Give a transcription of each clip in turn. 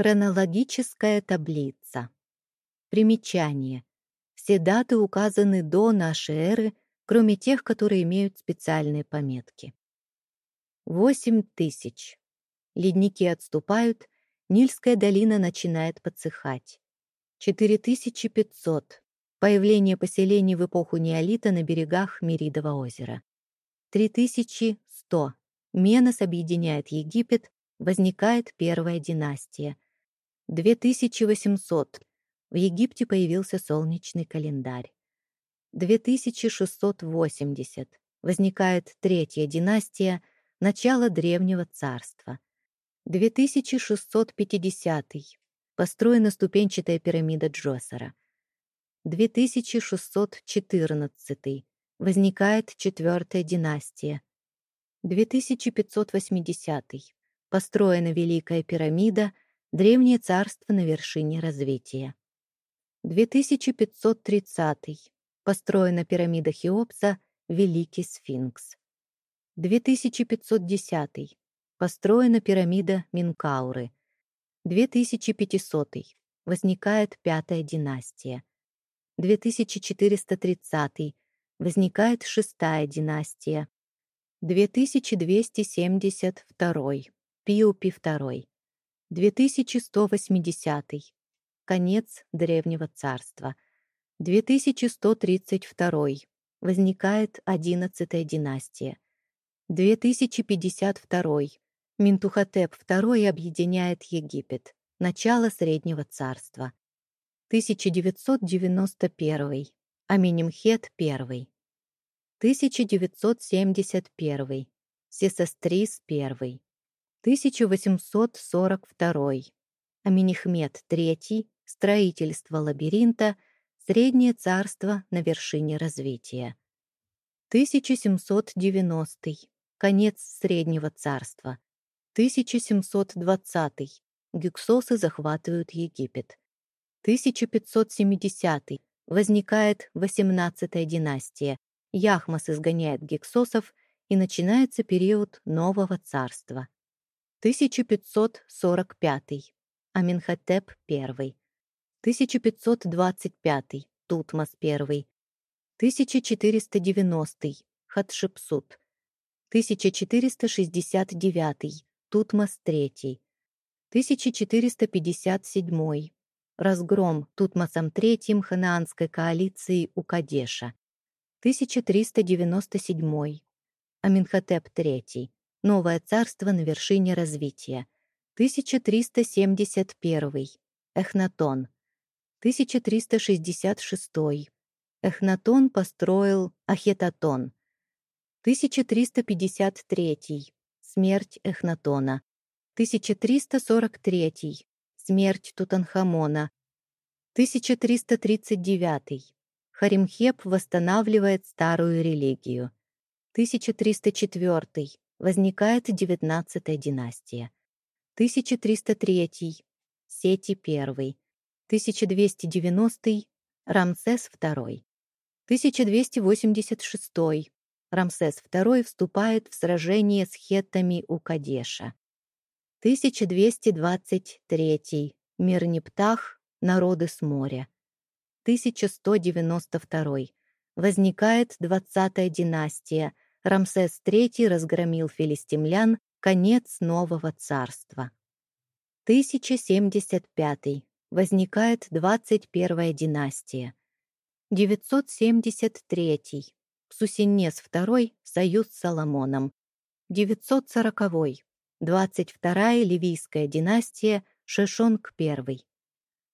Хронологическая таблица. Примечание. Все даты указаны до нашей эры, кроме тех, которые имеют специальные пометки. 8 тысяч. Ледники отступают, Нильская долина начинает подсыхать. 4500. Появление поселений в эпоху неолита на берегах Меридова озера. 3100. Менос объединяет Египет, возникает первая династия. 2800. В Египте появился солнечный календарь. 2680. Возникает третья династия, начало Древнего царства. 2650. Построена ступенчатая пирамида Джосера. 2614. Возникает четвертая династия. 2580. Построена Великая пирамида, древнее царство на вершине развития. 2530. Построена пирамида Хеопса, Великий сфинкс. 2510. Построена пирамида Минкауры. 2500. Возникает пятая династия. 2430. Возникает шестая династия. 2272. Пиупи II. 2180. Конец Древнего Царства. 2132. Возникает одиннадцатая династия. 2052. Минтухотеп II объединяет Египет. Начало Среднего Царства. 1991. Аминимхет I. 1971. Сесострис I. 1842. Аминихмед III. Строительство лабиринта. Среднее царство на вершине развития. 1790. Конец Среднего царства. 1720. Гюксосы захватывают Египет. 1570. Возникает 18-я династия. Яхмас изгоняет гексосов, и начинается период Нового царства. 1545. Аминхотеп I. 1525. Тутмос I. 1490. Хатшепсут. 1469. Тутмос III. 1457. Разгром Тутмосом III ханаанской коалиции у Кадеша. 1397. Аминхотеп III. Новое царство на вершине развития. 1371. Эхнатон. 1366. Эхнатон построил Ахетатон. 1353. Смерть Эхнатона. 1343. Смерть Тутанхамона. 1339. Харимхеп восстанавливает старую религию. 1304. Возникает 19 династия. 1303. Сети I. 1290. Рамсес II. 1286. Рамсес II вступает в сражение с хеттами у Кадеша. 1223. Мирнептах. Народы с моря. 1192. Возникает 20-я династия. Рамсес III разгромил филистимлян. Конец нового царства. 1075. Возникает 21-я династия. 973. Псусинес II. Союз с Соломоном. 940. 22-я Ливийская династия. Шишонг I.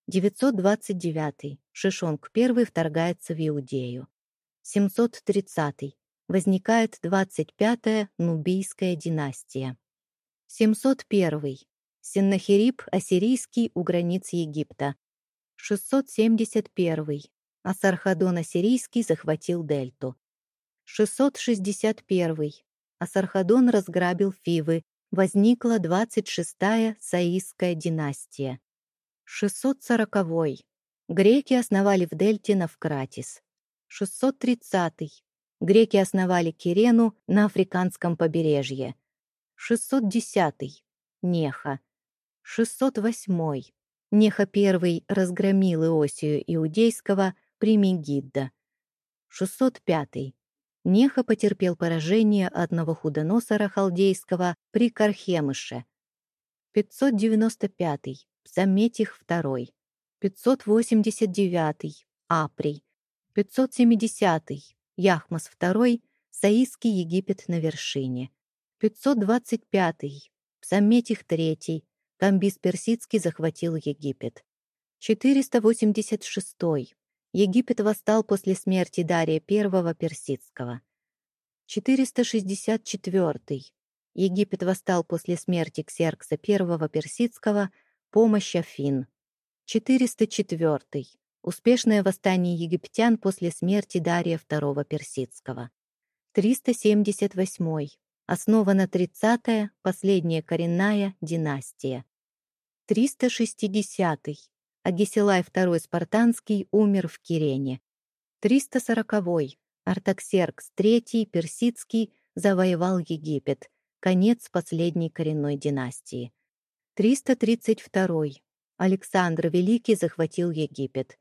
929. Шишонг I вторгается в Иудею. 730. Возникает 25-я Нубийская династия. 701. Сеннахериб ассирийский у границ Египта. 671. Асархадон ассирийский захватил Дельту. 661. Асархадон разграбил Фивы. Возникла 26-я Саисская династия. 640. Греки основали в Дельте Навкратис. 630. Греки основали Кирену на африканском побережье. 610. Неха. 608. Неха I разгромил Иосию Иудейского при Мегидда. 605. Неха потерпел поражение от Новохудоносора Халдейского при Кархемыше. 595. Псаметих II. 589. Априй. 570. Яхмас II. Саиский Египет на вершине. 525. Псаметих III. Камбис Персидский захватил Египет. 486. Египет восстал после смерти Дария I Персидского. 464. Египет восстал после смерти Ксеркса I Персидского, помощь Афин. 404. Успешное восстание египтян после смерти Дария II Персидского. 378. Основана 30-я, последняя коренная династия. 360. Агисилай II Спартанский умер в Кирене. 340. Артаксеркс III Персидский завоевал Египет. Конец последней коренной династии. 332. Александр Великий захватил Египет.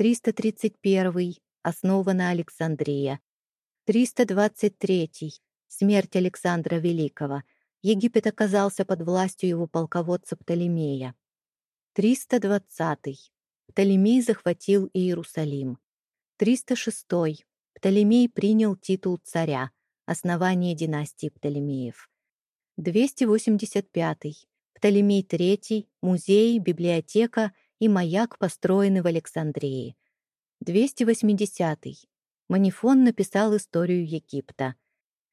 331. Основана Александрия. 323. Смерть Александра Великого. Египет оказался под властью его полководца Птолемея. 320. Птолемей захватил Иерусалим. 306. Птолемей принял титул царя, основание династии Птолемеев. 285. Птолемей III, музей, библиотека и маяк построены в Александрии. 280. Манифон написал историю Египта.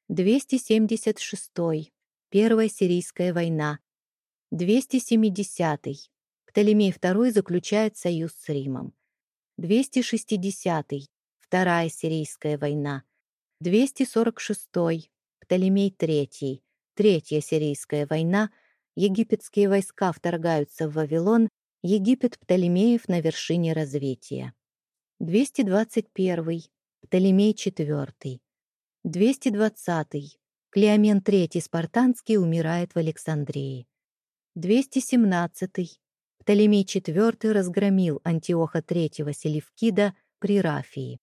276. Первая сирийская война. 270. Птолемей II заключает союз с Римом. 260. Вторая Сирийская война. 246. Птолемей III. Третья Сирийская война. Египетские войска вторгаются в Вавилон. Египет Птолемеев на вершине развития. 221. Птолемей IV. 220. Клеомен III Спартанский умирает в Александрии. 217. Птолемей IV разгромил Антиоха III Селевкида при Рафии.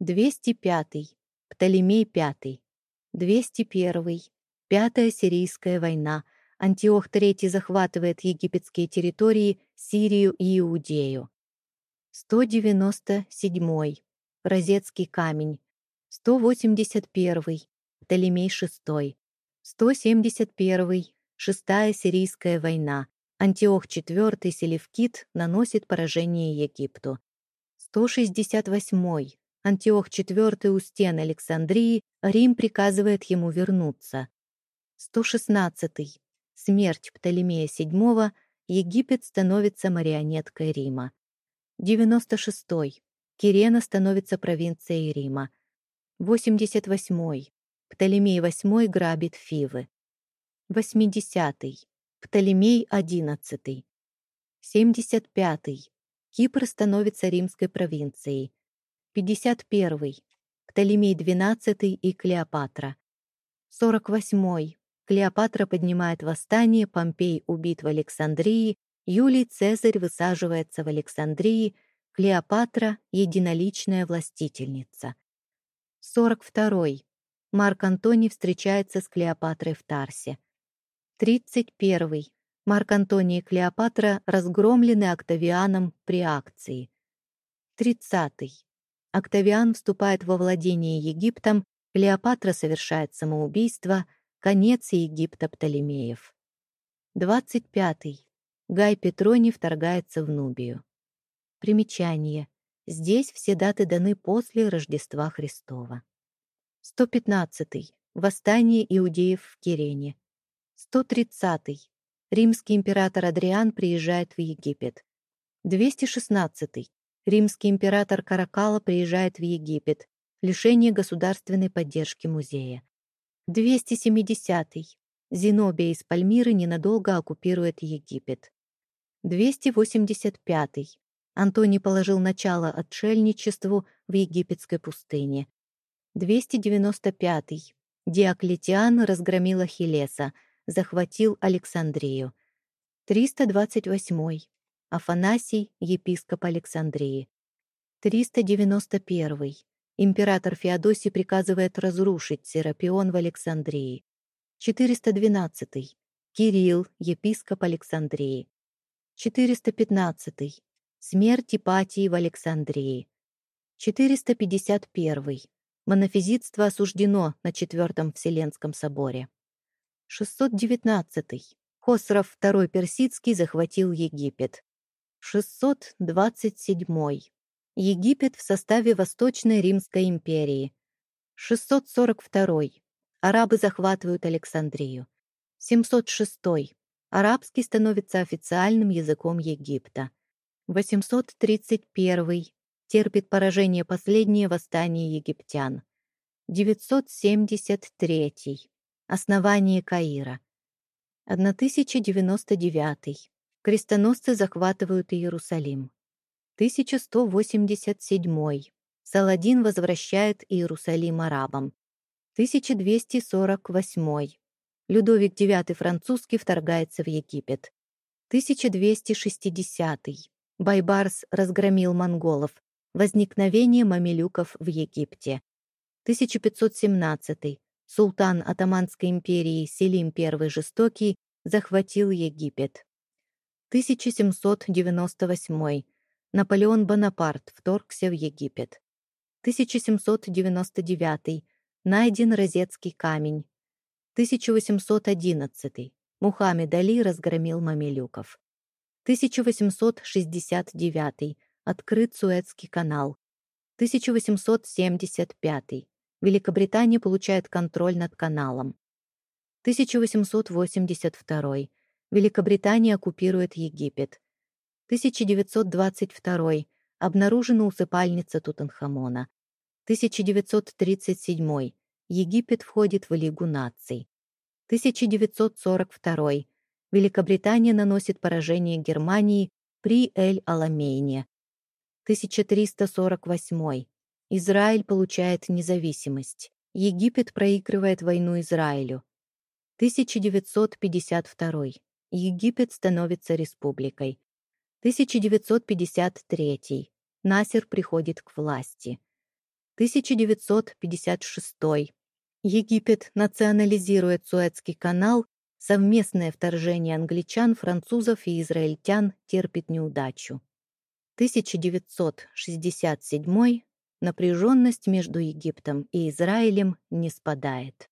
205. Птолемей V. 201. Пятая Сирийская война. Антиох III захватывает египетские территории, Сирию и Иудею. 197. Розетский камень. 181. Птолемей VI. 171. Шестая Сирийская война. Антиох IV Селевкид наносит поражение Египту. 168. Антиох IV у стен Александрии, Рим приказывает ему вернуться. 116. Смерть Птолемея VII, Египет становится марионеткой Рима. 96. Кирена становится провинцией Рима. 88. Птолемей VIII грабит Фивы. 80. Птолемей XI. 75. Кипр становится римской провинцией. 51. Птолемей XII и Клеопатра. 48. Клеопатра поднимает восстание, Помпей убит в Александрии, Юлий Цезарь высаживается в Александрии, Клеопатра — единоличная властительница. 42. Марк Антоний встречается с Клеопатрой в Тарсе. 31. Марк Антоний и Клеопатра разгромлены Октавианом при акции. 30. Октавиан вступает во владение Египтом, Клеопатра совершает самоубийство, конец Египта Птолемеев. 25. Гай Петроний вторгается в Нубию. Примечание. Здесь все даты даны после Рождества Христова. 115. Восстание иудеев в Кирене. 130. Римский император Адриан приезжает в Египет. 216. Римский император Каракала приезжает в Египет. Лишение государственной поддержки музея. 270. Зенобия из Пальмиры ненадолго оккупирует Египет. 285. Антоний положил начало отшельничеству в египетской пустыне. 295. Диоклетиан разгромил Ахиллеса, захватил Александрию. 328. Афанасий, епископ Александрии. 391. Император Феодосий приказывает разрушить Серапион в Александрии. 412. Кирилл, епископ Александрии. 415. Смерть Ипатии в Александрии. 451. Монофизитство осуждено на Четвертом Вселенском соборе. 619. Хосров II Персидский захватил Египет. 627. Египет в составе Восточной Римской империи. 642. Арабы захватывают Александрию. 706. Арабский становится официальным языком Египта. 831. Терпит поражение последнее восстание египтян. 973. Основание Каира. 1099. Крестоносцы захватывают Иерусалим. 1187. Саладин возвращает Иерусалим арабам. 1248. Людовик IX французский вторгается в Египет. 1260. Байбарс разгромил монголов. Возникновение мамилюков в Египте. 1517. Султан Атаманской империи Селим I Жестокий захватил Египет. 1798. Наполеон Бонапарт вторгся в Египет. 1799. Найден Розетский камень. 1811. Мухаммед Али разгромил мамилюков. 1869. Открыт Суэцкий канал. 1875. Великобритания получает контроль над каналом. 1882. Великобритания оккупирует Египет. 1922. Обнаружена усыпальница Тутанхамона. 1937. Египет входит в Лигу наций. 1942. Великобритания наносит поражение Германии при Эль-Аламейне. 1348. Израиль получает независимость. Египет проигрывает войну Израилю. 1952. Египет становится республикой. 1953. Насер приходит к власти. 1956. Египет национализирует Суэцкий канал, совместное вторжение англичан, французов и израильтян терпит неудачу. 1967 напряженность между Египтом и Израилем не спадает.